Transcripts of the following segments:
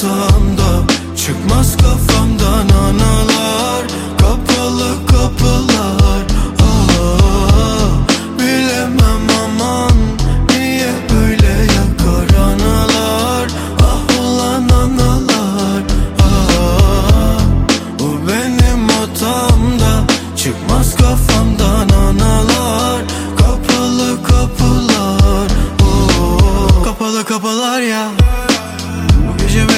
hatamda Çıkmaz kafamdan anılar Kapalı kapılar ah, Bilemem aman Niye böyle yakar anılar Ah ulan anılar ah, Bu benim hatamda Çıkmaz kafamdan anılar Kapalı kapılar oh, Kapalı kapılar ya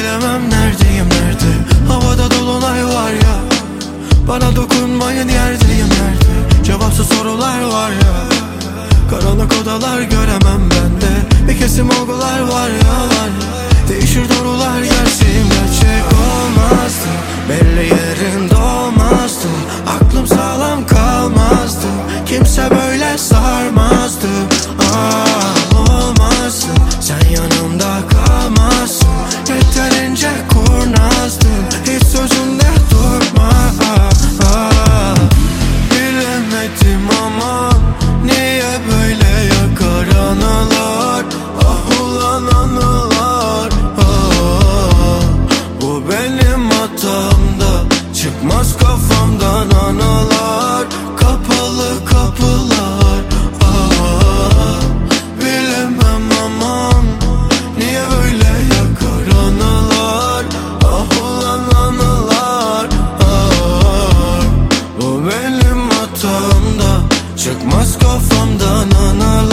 bilemem neredeyim nerede? Havada dolunay var ya. Bana dokunmayın yerdeyim nerede? Cevapsız sorular var ya. Karanlık odalar göremem bende Bir kesim olgular var ya. Var Değişir doğrular gerçeğim gerçek olmazdı. Belli yerinde olmazdı Aklım sağlam kalmazdı. Kimse böyle sarmazdı. Ah olmazdı. Sen yanımda kalmazsın Ulan anılar ah, Bu benim hatamda Çıkmaz kafamdan anılar Kapalı kapılar. Ah, Bilemem aman Niye böyle yakar anılar Ah ulan anılar ah, Bu benim hatamda Çıkmaz kafamdan anılar